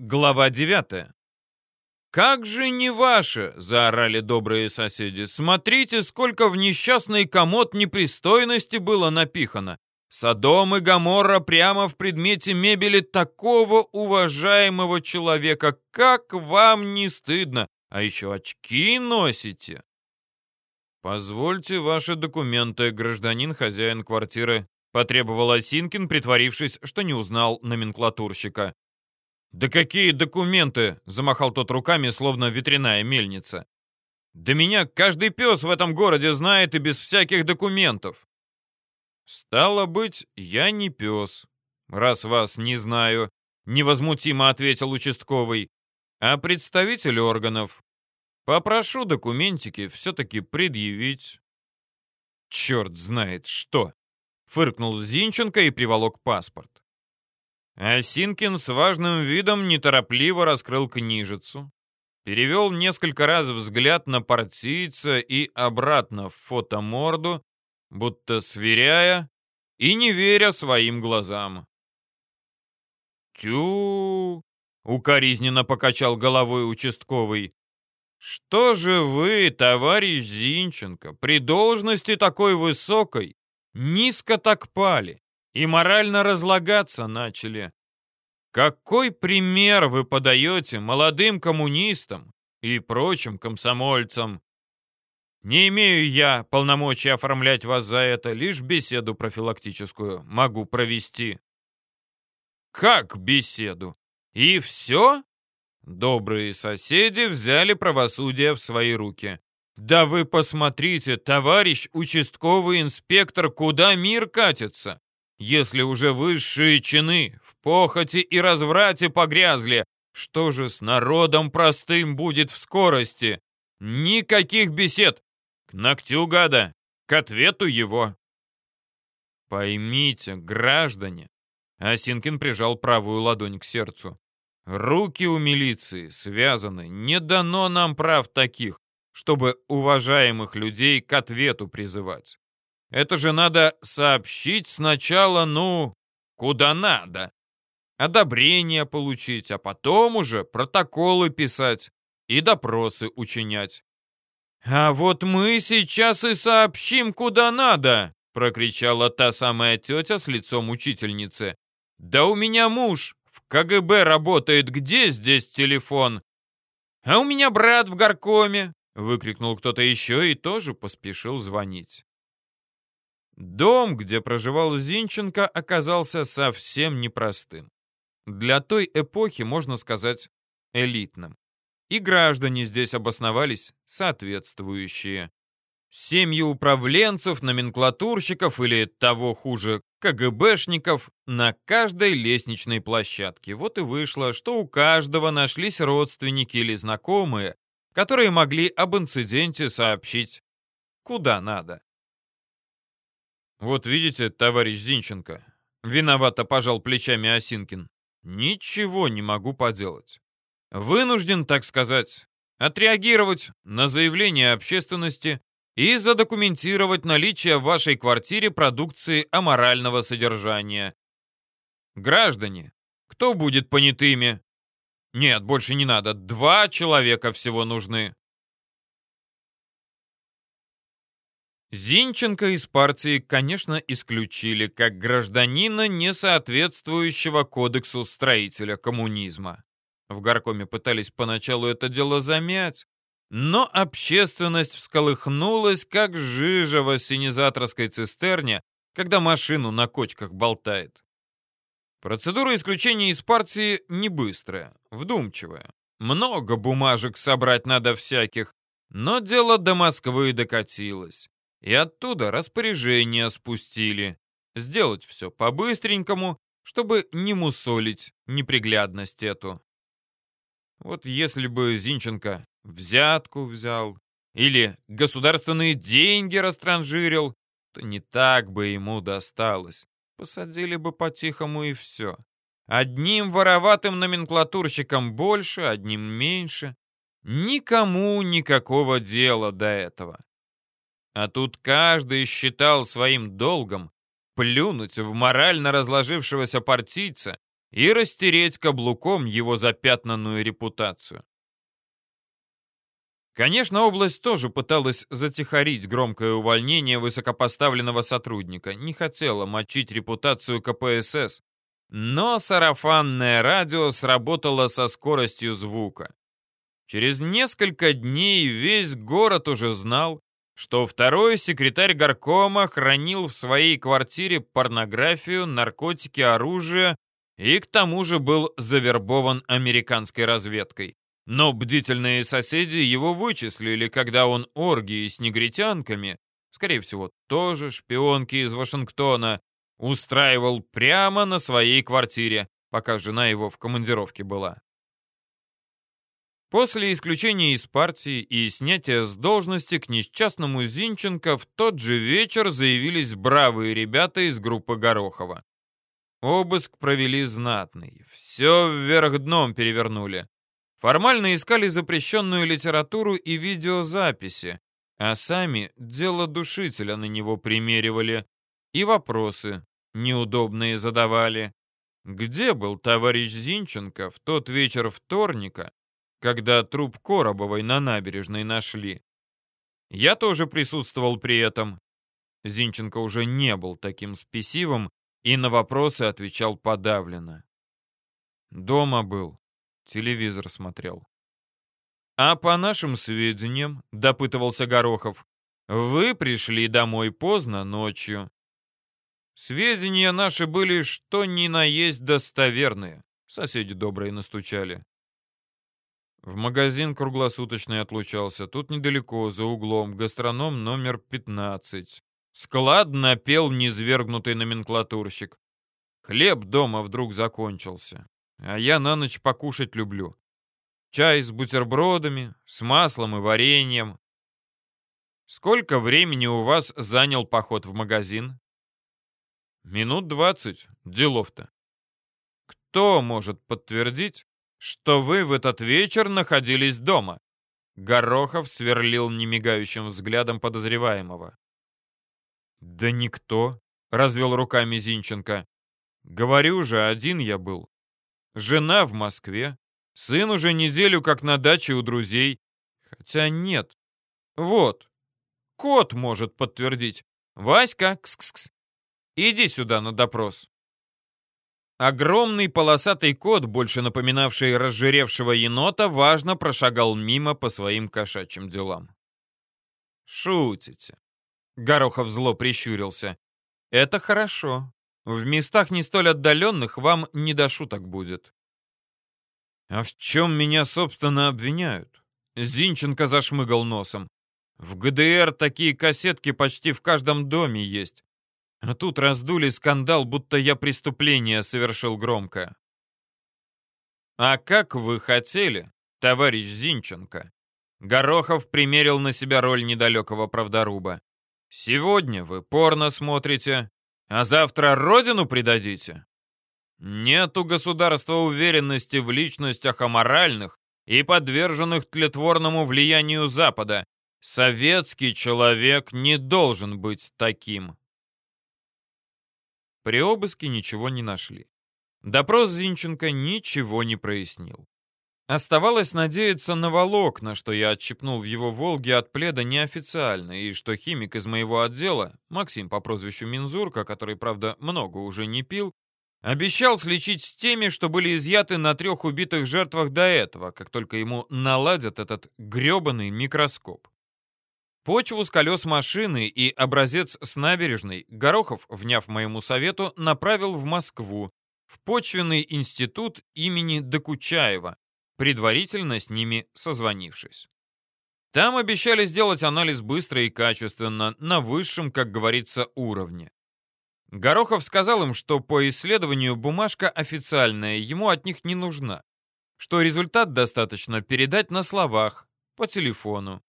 Глава 9. «Как же не ваше!» — заорали добрые соседи. «Смотрите, сколько в несчастный комод непристойности было напихано! Содом и Гоморра прямо в предмете мебели такого уважаемого человека! Как вам не стыдно! А еще очки носите!» «Позвольте ваши документы, гражданин хозяин квартиры», — потребовал Осинкин, притворившись, что не узнал номенклатурщика. «Да какие документы?» — замахал тот руками, словно ветряная мельница. «Да меня каждый пес в этом городе знает и без всяких документов». «Стало быть, я не пес, раз вас не знаю», — невозмутимо ответил участковый, «а представитель органов. Попрошу документики все-таки предъявить». «Черт знает что!» — фыркнул Зинченко и приволок паспорт. Осинкин с важным видом неторопливо раскрыл книжицу, перевел несколько раз взгляд на партийца и обратно в фотоморду, будто сверяя и не веря своим глазам. «Тю!» — укоризненно покачал головой участковый. «Что же вы, товарищ Зинченко, при должности такой высокой низко так пали?» И морально разлагаться начали. Какой пример вы подаете молодым коммунистам и прочим комсомольцам? Не имею я полномочий оформлять вас за это, лишь беседу профилактическую могу провести. Как беседу? И все? Добрые соседи взяли правосудие в свои руки. Да вы посмотрите, товарищ участковый инспектор, куда мир катится? Если уже высшие чины в похоти и разврате погрязли, что же с народом простым будет в скорости? Никаких бесед! К ногтю гада, к ответу его. Поймите, граждане, Осинкин прижал правую ладонь к сердцу. Руки у милиции связаны, не дано нам прав таких, чтобы уважаемых людей к ответу призывать. Это же надо сообщить сначала, ну, куда надо. Одобрение получить, а потом уже протоколы писать и допросы учинять. «А вот мы сейчас и сообщим, куда надо!» — прокричала та самая тетя с лицом учительницы. «Да у меня муж в КГБ работает, где здесь телефон?» «А у меня брат в горкоме!» — выкрикнул кто-то еще и тоже поспешил звонить. Дом, где проживал Зинченко, оказался совсем непростым. Для той эпохи, можно сказать, элитным. И граждане здесь обосновались соответствующие. Семьи управленцев, номенклатурщиков или, того хуже, КГБшников на каждой лестничной площадке. Вот и вышло, что у каждого нашлись родственники или знакомые, которые могли об инциденте сообщить куда надо. «Вот видите, товарищ Зинченко», — виновато пожал плечами Осинкин, «ничего не могу поделать. Вынужден, так сказать, отреагировать на заявление общественности и задокументировать наличие в вашей квартире продукции аморального содержания. Граждане, кто будет понятыми? Нет, больше не надо, два человека всего нужны. Зинченко из партии, конечно, исключили как гражданина, не соответствующего кодексу строителя коммунизма. В горкоме пытались поначалу это дело замять, но общественность всколыхнулась, как жижа в осенизаторской цистерне, когда машину на кочках болтает. Процедура исключения из партии не быстрая, вдумчивая. Много бумажек собрать надо всяких, но дело до Москвы докатилось. И оттуда распоряжение спустили. Сделать все по-быстренькому, чтобы не мусолить неприглядность эту. Вот если бы Зинченко взятку взял или государственные деньги растранжирил, то не так бы ему досталось. Посадили бы по-тихому и все. Одним вороватым номенклатурщиком больше, одним меньше. Никому никакого дела до этого. А тут каждый считал своим долгом плюнуть в морально разложившегося партийца и растереть каблуком его запятнанную репутацию. Конечно, область тоже пыталась затихарить громкое увольнение высокопоставленного сотрудника, не хотела мочить репутацию КПСС, но сарафанное радио сработало со скоростью звука. Через несколько дней весь город уже знал, что второй секретарь горкома хранил в своей квартире порнографию, наркотики, оружие и к тому же был завербован американской разведкой. Но бдительные соседи его вычислили, когда он оргии с негритянками, скорее всего, тоже шпионки из Вашингтона, устраивал прямо на своей квартире, пока жена его в командировке была. После исключения из партии и снятия с должности к несчастному Зинченко в тот же вечер заявились бравые ребята из группы Горохова. Обыск провели знатный, все вверх дном перевернули. Формально искали запрещенную литературу и видеозаписи, а сами дело душителя на него примеривали и вопросы неудобные задавали. Где был товарищ Зинченко в тот вечер вторника, когда труп Коробовой на набережной нашли. Я тоже присутствовал при этом. Зинченко уже не был таким спесивым и на вопросы отвечал подавленно. Дома был, телевизор смотрел. А по нашим сведениям, допытывался Горохов, вы пришли домой поздно ночью. Сведения наши были, что ни на есть достоверные. Соседи добрые настучали. В магазин круглосуточный отлучался. Тут недалеко, за углом, гастроном номер 15. Складно пел низвергнутый номенклатурщик. Хлеб дома вдруг закончился. А я на ночь покушать люблю. Чай с бутербродами, с маслом и вареньем. Сколько времени у вас занял поход в магазин? Минут двадцать. Делов-то. Кто может подтвердить, что вы в этот вечер находились дома. Горохов сверлил немигающим взглядом подозреваемого. «Да никто», — развел руками Зинченко. «Говорю же, один я был. Жена в Москве, сын уже неделю как на даче у друзей. Хотя нет. Вот, кот может подтвердить. Васька, кс-кс-кс, иди сюда на допрос». Огромный полосатый кот, больше напоминавший разжиревшего енота, важно прошагал мимо по своим кошачьим делам. «Шутите?» Горохов зло прищурился. «Это хорошо. В местах не столь отдаленных вам не до шуток будет». «А в чем меня, собственно, обвиняют?» Зинченко зашмыгал носом. «В ГДР такие кассетки почти в каждом доме есть. А тут раздули скандал, будто я преступление совершил громко. «А как вы хотели, товарищ Зинченко?» Горохов примерил на себя роль недалекого правдоруба. «Сегодня вы порно смотрите, а завтра родину предадите?» Нет у государства уверенности в личностях аморальных и подверженных тлетворному влиянию Запада. Советский человек не должен быть таким. При обыске ничего не нашли. Допрос Зинченко ничего не прояснил. Оставалось надеяться на волокна, что я отщипнул в его «Волге» от пледа неофициально, и что химик из моего отдела, Максим по прозвищу Минзурка, который, правда, много уже не пил, обещал слечить с теми, что были изъяты на трех убитых жертвах до этого, как только ему наладят этот грёбаный микроскоп. Почву с колес машины и образец с набережной Горохов, вняв моему совету, направил в Москву, в почвенный институт имени Докучаева, предварительно с ними созвонившись. Там обещали сделать анализ быстро и качественно, на высшем, как говорится, уровне. Горохов сказал им, что по исследованию бумажка официальная, ему от них не нужна, что результат достаточно передать на словах, по телефону.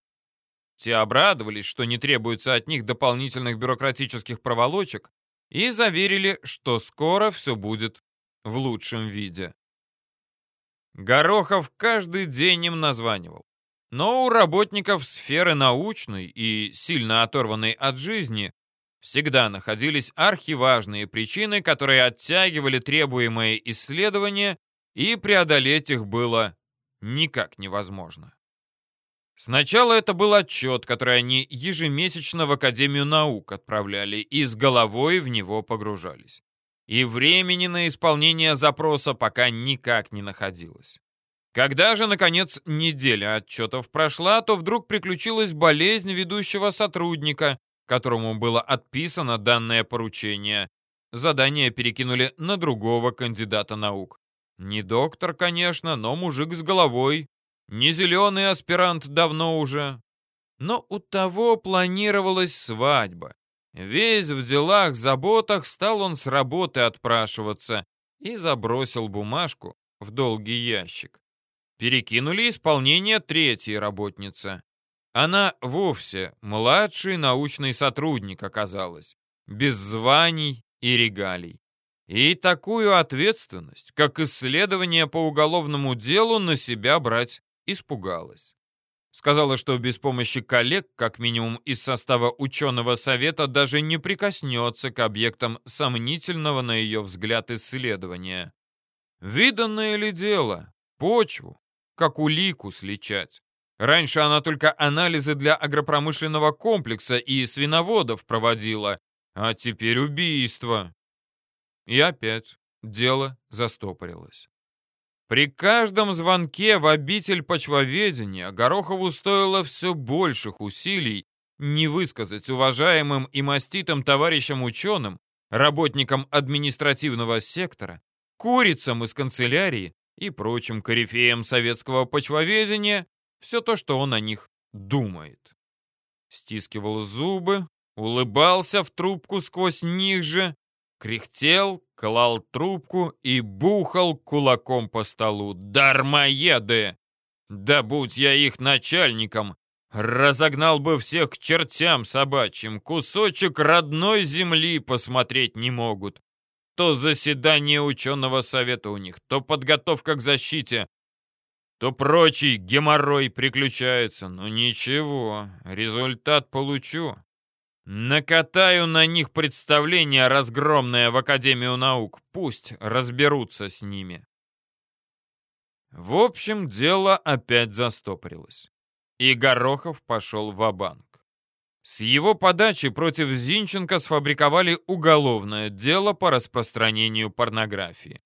Те обрадовались, что не требуется от них дополнительных бюрократических проволочек, и заверили, что скоро все будет в лучшем виде. Горохов каждый день им названивал. Но у работников сферы научной и сильно оторванной от жизни Всегда находились архиважные причины, которые оттягивали требуемые исследования, и преодолеть их было никак невозможно. Сначала это был отчет, который они ежемесячно в Академию наук отправляли и с головой в него погружались. И времени на исполнение запроса пока никак не находилось. Когда же, наконец, неделя отчетов прошла, то вдруг приключилась болезнь ведущего сотрудника, которому было отписано данное поручение. Задание перекинули на другого кандидата наук. Не доктор, конечно, но мужик с головой, не зеленый аспирант давно уже. Но у того планировалась свадьба. Весь в делах, заботах стал он с работы отпрашиваться и забросил бумажку в долгий ящик. Перекинули исполнение третьей работницы. Она вовсе младший научный сотрудник оказалась, без званий и регалий. И такую ответственность, как исследование по уголовному делу, на себя брать испугалась. Сказала, что без помощи коллег, как минимум из состава ученого совета, даже не прикоснется к объектам сомнительного, на ее взгляд, исследования. Виданное ли дело? Почву, как улику сличать. Раньше она только анализы для агропромышленного комплекса и свиноводов проводила, а теперь убийство. И опять дело застопорилось. При каждом звонке в обитель почвоведения Горохову стоило все больших усилий не высказать уважаемым и маститым товарищам-ученым, работникам административного сектора, курицам из канцелярии и прочим корифеям советского почвоведения все то, что он о них думает. Стискивал зубы, улыбался в трубку сквозь них же, кряхтел, клал трубку и бухал кулаком по столу. Дармоеды! Да будь я их начальником, разогнал бы всех к чертям собачьим, кусочек родной земли посмотреть не могут. То заседание ученого совета у них, то подготовка к защите, то прочий геморрой приключается. Но ничего, результат получу. Накатаю на них представление разгромное в Академию наук. Пусть разберутся с ними. В общем, дело опять застопорилось. И Горохов пошел в банк С его подачи против Зинченко сфабриковали уголовное дело по распространению порнографии.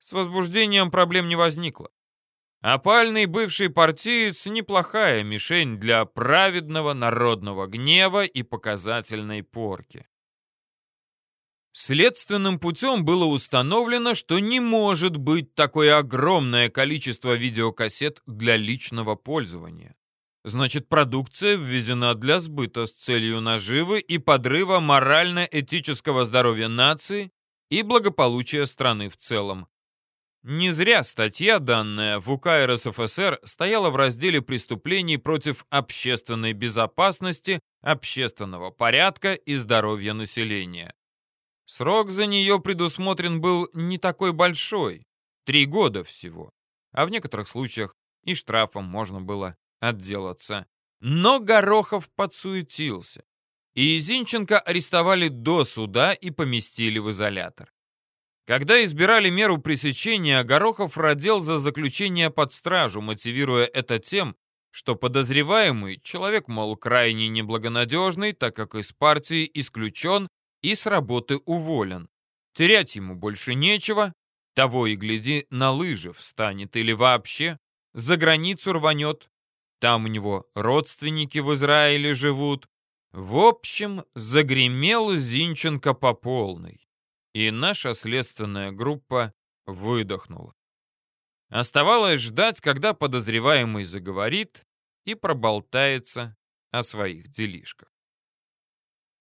С возбуждением проблем не возникло. Опальный бывший партиец — неплохая мишень для праведного народного гнева и показательной порки. Следственным путем было установлено, что не может быть такое огромное количество видеокассет для личного пользования. Значит, продукция ввезена для сбыта с целью наживы и подрыва морально-этического здоровья нации и благополучия страны в целом. Не зря статья, данная в УК РСФСР, стояла в разделе преступлений против общественной безопасности, общественного порядка и здоровья населения. Срок за нее предусмотрен был не такой большой, три года всего, а в некоторых случаях и штрафом можно было отделаться. Но Горохов подсуетился, и Зинченко арестовали до суда и поместили в изолятор. Когда избирали меру пресечения, Горохов родил за заключение под стражу, мотивируя это тем, что подозреваемый человек, мол, крайне неблагонадежный, так как из партии исключен и с работы уволен. Терять ему больше нечего, того и гляди, на лыжи встанет или вообще за границу рванет. Там у него родственники в Израиле живут. В общем, загремел Зинченко по полной и наша следственная группа выдохнула. Оставалось ждать, когда подозреваемый заговорит и проболтается о своих делишках.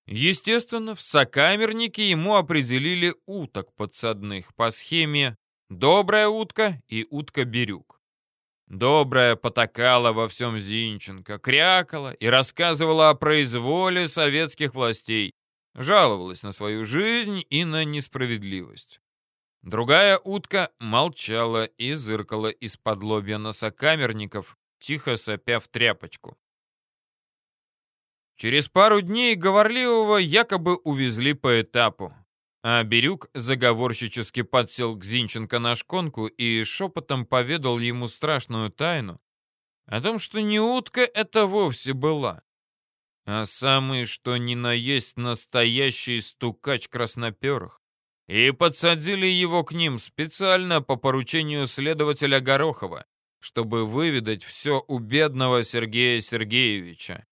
Естественно, в сокамернике ему определили уток подсадных по схеме «добрая утка» и «утка-бирюк». Добрая потакала во всем Зинченко, крякала и рассказывала о произволе советских властей, жаловалась на свою жизнь и на несправедливость. Другая утка молчала и зыркала из-под лобья на сокамерников, тихо сопя в тряпочку. Через пару дней Говорливого якобы увезли по этапу. А Бирюк заговорщически подсел к Зинченко на шконку и шепотом поведал ему страшную тайну о том, что не утка это вовсе была, а самый что ни на есть настоящий стукач красноперых. И подсадили его к ним специально по поручению следователя Горохова, чтобы выведать все у бедного Сергея Сергеевича.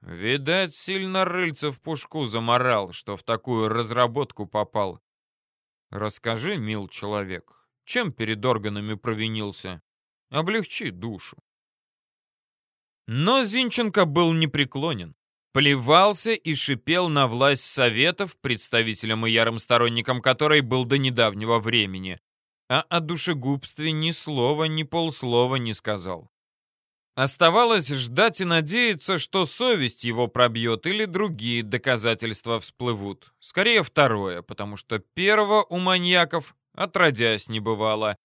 Видать, сильно рыльца в пушку заморал, что в такую разработку попал. Расскажи, мил человек, чем перед органами провинился? Облегчи душу. Но Зинченко был непреклонен. Плевался и шипел на власть Советов, представителям и ярым сторонникам которой был до недавнего времени, а о душегубстве ни слова, ни полслова не сказал. Оставалось ждать и надеяться, что совесть его пробьет или другие доказательства всплывут. Скорее второе, потому что первого у маньяков отродясь не бывало,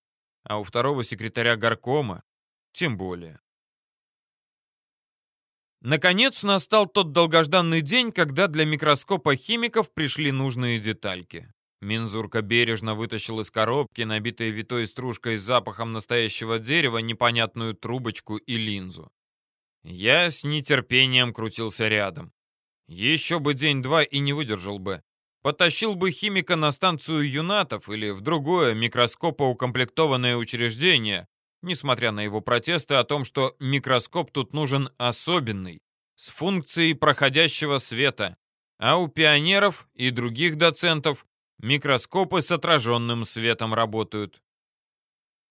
а у второго секретаря горкома тем более. Наконец настал тот долгожданный день, когда для микроскопа химиков пришли нужные детальки. Минзурка бережно вытащил из коробки, набитой витой стружкой с запахом настоящего дерева, непонятную трубочку и линзу. Я с нетерпением крутился рядом. Еще бы день-два и не выдержал бы. Потащил бы химика на станцию юнатов или в другое микроскопоукомплектованное учреждение, несмотря на его протесты о том, что микроскоп тут нужен особенный, с функцией проходящего света, а у пионеров и других доцентов Микроскопы с отраженным светом работают.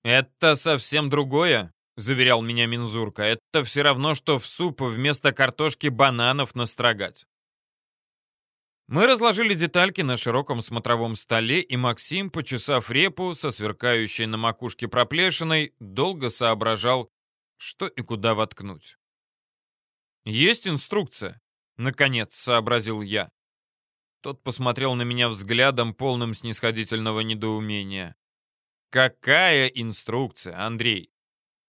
«Это совсем другое», — заверял меня Минзурка. «Это все равно, что в суп вместо картошки бананов настрогать». Мы разложили детальки на широком смотровом столе, и Максим, почесав репу со сверкающей на макушке проплешиной, долго соображал, что и куда воткнуть. «Есть инструкция», — наконец сообразил я. Тот посмотрел на меня взглядом, полным снисходительного недоумения. «Какая инструкция, Андрей?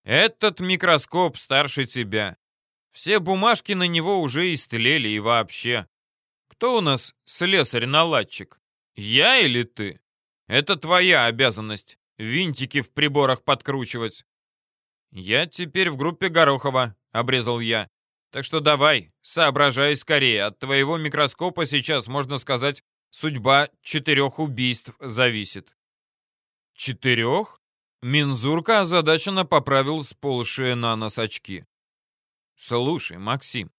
Этот микроскоп старше тебя. Все бумажки на него уже истлели и вообще. Кто у нас слесарь-наладчик? Я или ты? Это твоя обязанность — винтики в приборах подкручивать». «Я теперь в группе Горохова», — обрезал я. Так что давай, соображай скорее. От твоего микроскопа сейчас, можно сказать, судьба четырех убийств зависит. Четырех? Минзурка озадаченно поправил сползшие на нос очки. «Слушай, Максим,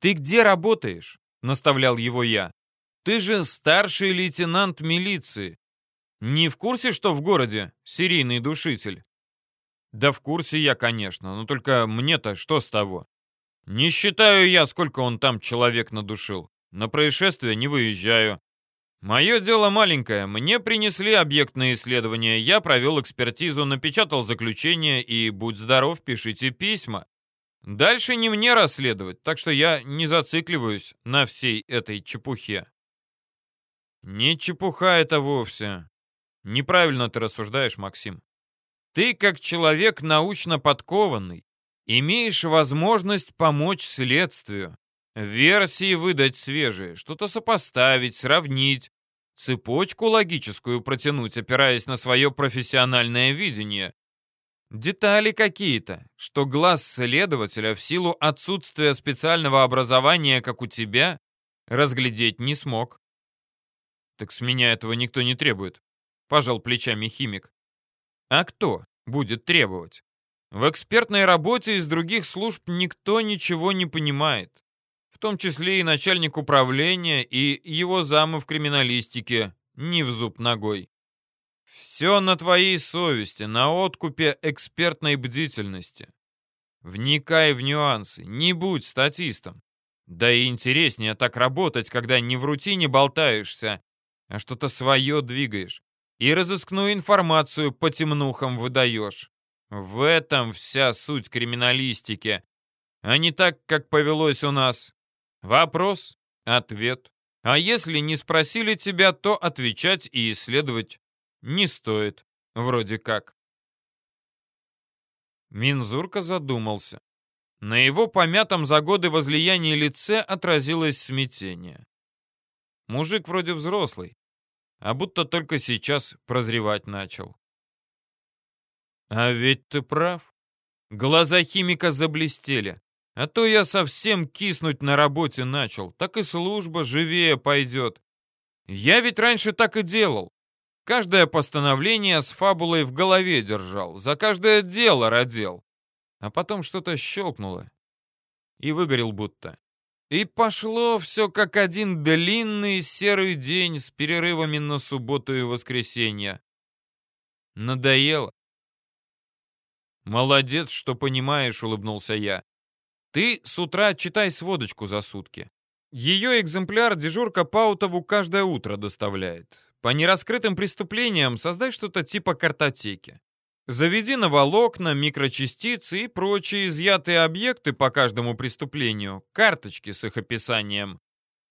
ты где работаешь?» — наставлял его я. «Ты же старший лейтенант милиции. Не в курсе, что в городе серийный душитель?» «Да в курсе я, конечно, но только мне-то что с того? Не считаю я, сколько он там человек надушил. На происшествие не выезжаю. Мое дело маленькое. Мне принесли объектное исследование, я провел экспертизу, напечатал заключение и, будь здоров, пишите письма. Дальше не мне расследовать, так что я не зацикливаюсь на всей этой чепухе. Не чепуха это вовсе. Неправильно ты рассуждаешь, Максим. Ты, как человек научно подкованный, Имеешь возможность помочь следствию. Версии выдать свежие, что-то сопоставить, сравнить, цепочку логическую протянуть, опираясь на свое профессиональное видение. Детали какие-то, что глаз следователя в силу отсутствия специального образования, как у тебя, разглядеть не смог. Так с меня этого никто не требует, пожал плечами химик. А кто будет требовать? В экспертной работе из других служб никто ничего не понимает, в том числе и начальник управления и его замы в криминалистике, не в зуб ногой. Все на твоей совести, на откупе экспертной бдительности. Вникай в нюансы, не будь статистом. Да и интереснее так работать, когда не в рутине болтаешься, а что-то свое двигаешь. И разыскную информацию по темнухам выдаешь. В этом вся суть криминалистики, а не так, как повелось у нас. Вопрос, ответ. А если не спросили тебя, то отвечать и исследовать не стоит, вроде как. Минзурка задумался. На его помятом за годы возлиянии лице отразилось смятение. Мужик вроде взрослый, а будто только сейчас прозревать начал. А ведь ты прав. Глаза химика заблестели. А то я совсем киснуть на работе начал. Так и служба живее пойдет. Я ведь раньше так и делал. Каждое постановление с фабулой в голове держал, за каждое дело родил. А потом что-то щелкнуло. И выгорел будто. И пошло все как один длинный серый день с перерывами на субботу и воскресенье. Надоело. «Молодец, что понимаешь», — улыбнулся я. «Ты с утра читай сводочку за сутки. Ее экземпляр дежурка Паутову каждое утро доставляет. По нераскрытым преступлениям создай что-то типа картотеки. Заведи на волокна, микрочастицы и прочие изъятые объекты по каждому преступлению, карточки с их описанием.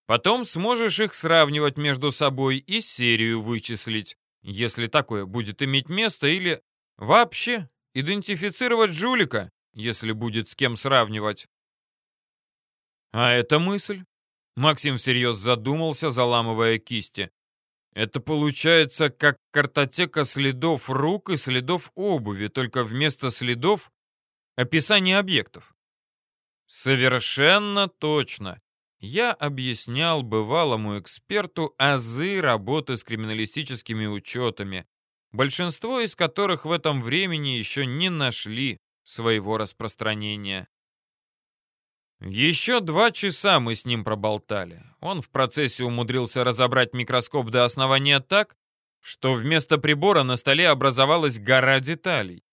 Потом сможешь их сравнивать между собой и серию вычислить, если такое будет иметь место, или вообще идентифицировать жулика, если будет с кем сравнивать. А эта мысль? Максим всерьез задумался, заламывая кисти. Это получается как картотека следов рук и следов обуви, только вместо следов — описание объектов. Совершенно точно. Я объяснял бывалому эксперту азы работы с криминалистическими учетами, большинство из которых в этом времени еще не нашли своего распространения. Еще два часа мы с ним проболтали. Он в процессе умудрился разобрать микроскоп до основания так, что вместо прибора на столе образовалась гора деталей.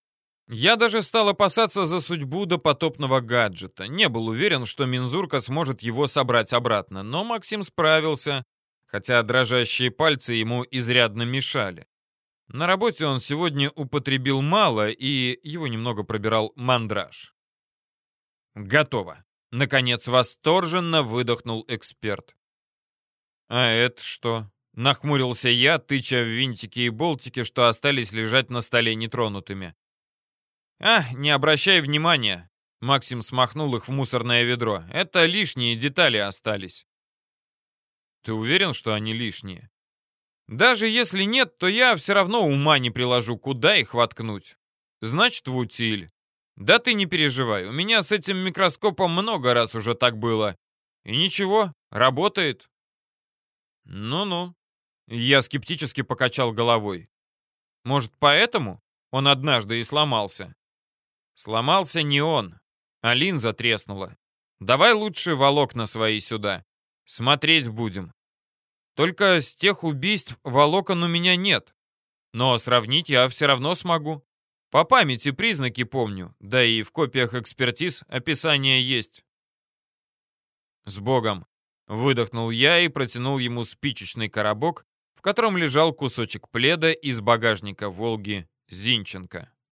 Я даже стал опасаться за судьбу допотопного гаджета. Не был уверен, что мензурка сможет его собрать обратно, но Максим справился, хотя дрожащие пальцы ему изрядно мешали. На работе он сегодня употребил мало, и его немного пробирал мандраж. Готово. Наконец восторженно выдохнул эксперт. «А это что?» — нахмурился я, тыча в винтики и болтики, что остались лежать на столе нетронутыми. «А, не обращай внимания!» — Максим смахнул их в мусорное ведро. «Это лишние детали остались». «Ты уверен, что они лишние?» «Даже если нет, то я все равно ума не приложу, куда их воткнуть. Значит, в утиль. Да ты не переживай, у меня с этим микроскопом много раз уже так было. И ничего, работает. Ну-ну. Я скептически покачал головой. Может, поэтому он однажды и сломался? Сломался не он, а линза треснула. Давай лучше волокна свои сюда. Смотреть будем. Только с тех убийств волокон у меня нет. Но сравнить я все равно смогу. По памяти признаки помню, да и в копиях экспертиз описание есть. С Богом! Выдохнул я и протянул ему спичечный коробок, в котором лежал кусочек пледа из багажника «Волги» Зинченко.